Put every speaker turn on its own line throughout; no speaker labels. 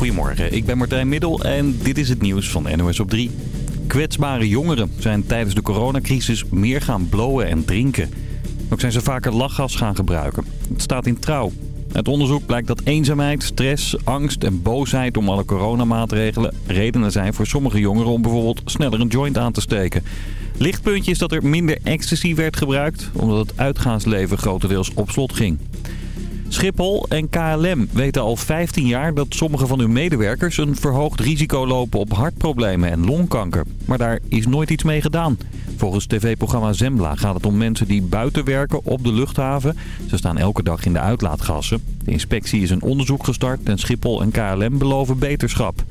Goedemorgen, ik ben Martijn Middel en dit is het nieuws van NOS op 3. Kwetsbare jongeren zijn tijdens de coronacrisis meer gaan blowen en drinken. Ook zijn ze vaker lachgas gaan gebruiken. Het staat in trouw. Het onderzoek blijkt dat eenzaamheid, stress, angst en boosheid om alle coronamaatregelen redenen zijn voor sommige jongeren om bijvoorbeeld sneller een joint aan te steken. Lichtpuntje is dat er minder ecstasy werd gebruikt, omdat het uitgaansleven grotendeels op slot ging. Schiphol en KLM weten al 15 jaar dat sommige van hun medewerkers een verhoogd risico lopen op hartproblemen en longkanker. Maar daar is nooit iets mee gedaan. Volgens tv-programma Zembla gaat het om mensen die buiten werken op de luchthaven. Ze staan elke dag in de uitlaatgassen. De inspectie is een onderzoek gestart en Schiphol en KLM beloven beterschap.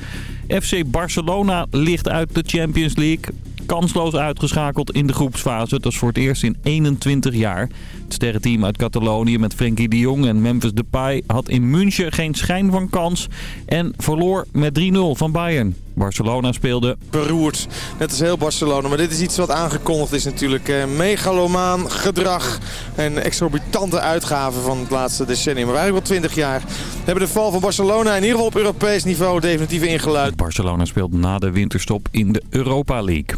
FC Barcelona ligt uit de Champions League kansloos uitgeschakeld in de groepsfase. Dat is voor het eerst in 21 jaar. Het sterrenteam uit Catalonië met Frenkie de Jong en Memphis Depay had in München geen schijn van kans. En verloor met 3-0 van Bayern. Barcelona speelde...
Beroerd, net als heel Barcelona. Maar dit is iets wat aangekondigd is natuurlijk. Eh, megalomaan gedrag en exorbitante uitgaven van het laatste decennium. Maar eigenlijk wel 20 jaar hebben de val van Barcelona in ieder geval op Europees niveau definitief ingeluid.
Barcelona speelt na de winterstop in de Europa League.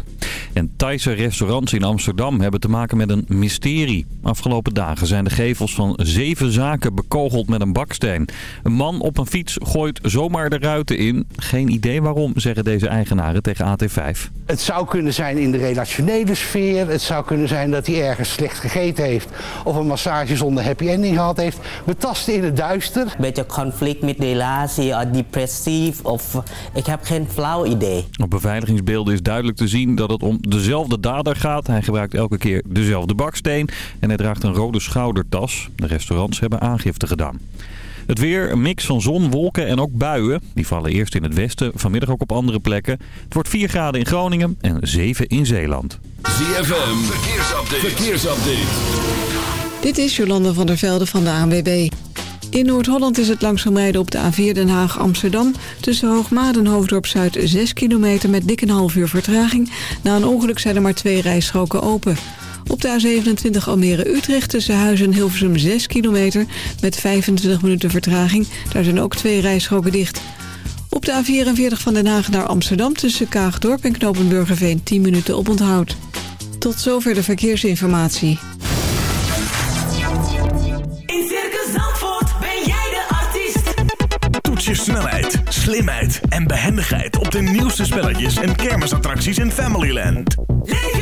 En Thaise restaurants in Amsterdam hebben te maken met een mysterie. Afgelopen dagen zijn de gevels van zeven zaken bekogeld met een baksteen. Een man op een fiets gooit zomaar de ruiten in. Geen idee waarom, zeggen deze eigenaren tegen AT5.
Het zou kunnen zijn in de relationele sfeer. Het zou kunnen zijn dat hij ergens slecht gegeten heeft. Of een massage zonder happy ending gehad heeft. We tasten in het duister.
Beetje conflict met de relatie, of depressief. Of ik heb geen flauw idee.
Op beveiligingsbeelden is duidelijk te zien dat het om dezelfde dader gaat. Hij gebruikt elke keer dezelfde baksteen. En hij draagt een rode schoudertas. De restaurants hebben aangifte gedaan. Het weer, een mix van zon, wolken en ook buien. Die vallen eerst in het westen, vanmiddag ook op andere plekken. Het wordt 4 graden in Groningen en 7 in Zeeland.
ZFM, verkeersupdate. verkeersupdate.
Dit is Jolanda van der Velde van de ANWB. In Noord-Holland is het langzaam rijden op de A4 Den Haag-Amsterdam... tussen Hoogmaat en Hoofddorp-Zuid 6 kilometer met dik een half uur vertraging. Na een ongeluk zijn er maar twee rijstroken open. Op de A27 Almere-Utrecht tussen Huizen en Hilversum 6 kilometer... met 25 minuten vertraging. Daar zijn ook twee rijstroken dicht. Op de A44 van Den Haag naar Amsterdam tussen Kaagdorp en Knopenburgerveen 10 minuten op onthoud. Tot zover de verkeersinformatie.
In Circus Zandvoort ben jij de artiest.
Toets je snelheid, slimheid en behendigheid op de nieuwste spelletjes en kermisattracties in Familyland.
Leef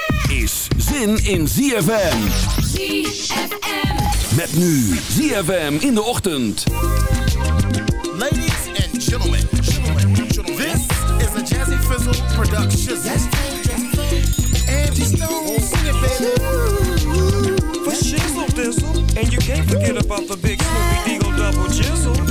zin in ZFM.
ZFM.
Met nu ZFM in de ochtend.
Ladies and gentlemen, this is a Jazzy Fizzle production. Angie Stone, sing it, baby.
For shizzle dizzle. And you can't forget about the big Snoopy Deagle double jizzle.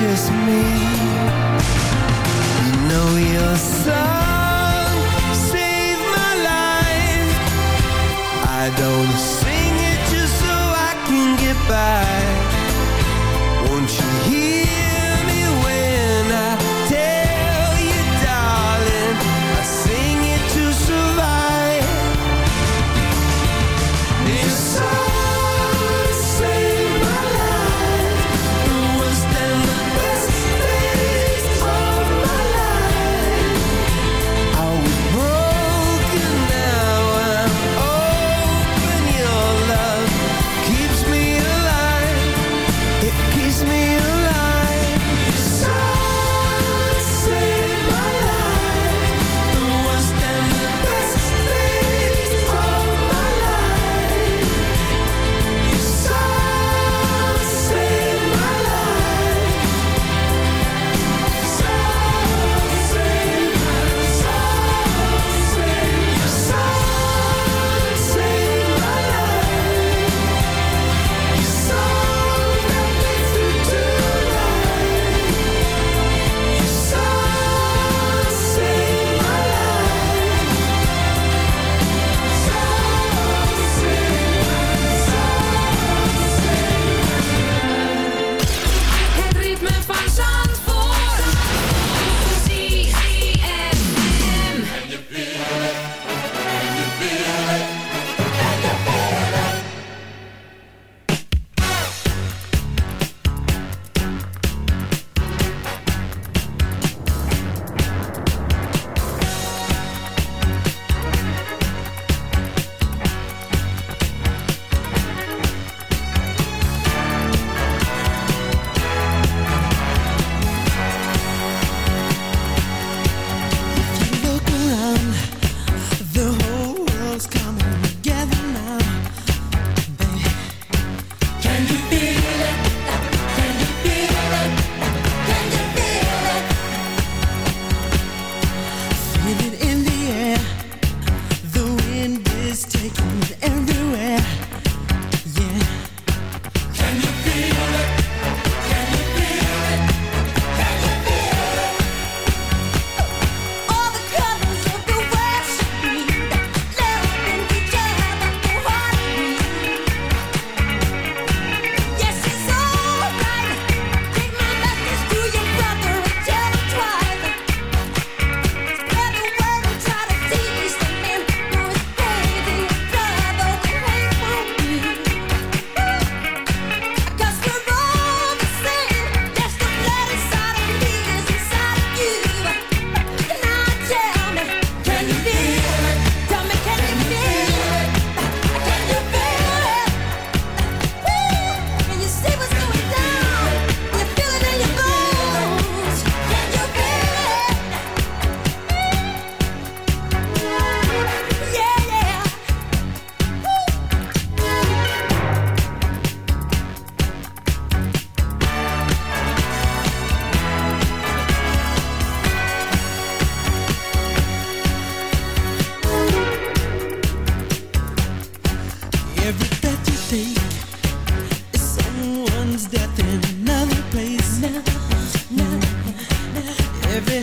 just me. You know your song saved my life. I don't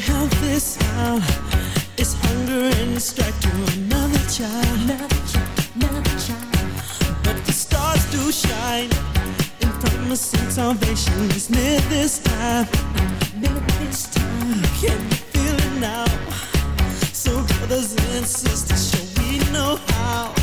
help this It's hunger and strife to another child. Another child, But the stars do shine And promising salvation is near this time. Can you feel it now? So brothers and sisters, shall we know how?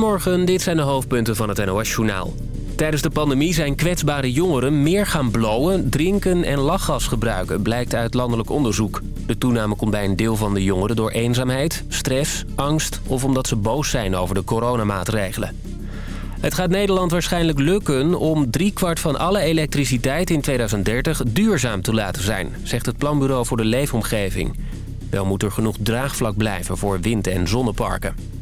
Goedemorgen, dit zijn de hoofdpunten van het NOS-journaal. Tijdens de pandemie zijn kwetsbare jongeren meer gaan blowen, drinken en lachgas gebruiken, blijkt uit landelijk onderzoek. De toename komt bij een deel van de jongeren door eenzaamheid, stress, angst of omdat ze boos zijn over de coronamaatregelen. Het gaat Nederland waarschijnlijk lukken om driekwart van alle elektriciteit in 2030 duurzaam te laten zijn, zegt het Planbureau voor de Leefomgeving. Wel moet er genoeg draagvlak blijven voor wind- en zonneparken.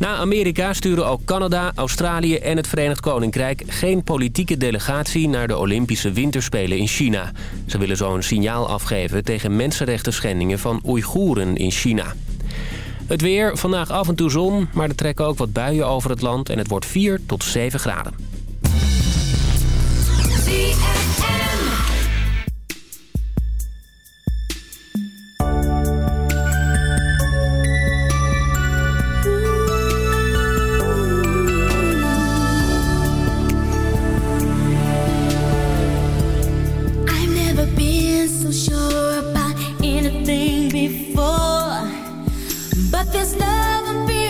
Na Amerika sturen ook Canada, Australië en het Verenigd Koninkrijk... geen politieke delegatie naar de Olympische Winterspelen in China. Ze willen zo een signaal afgeven tegen mensenrechten schendingen van Oeigoeren in China. Het weer, vandaag af en toe zon, maar er trekken ook wat buien over het land... en het wordt 4 tot 7 graden.
love and be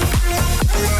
Yeah.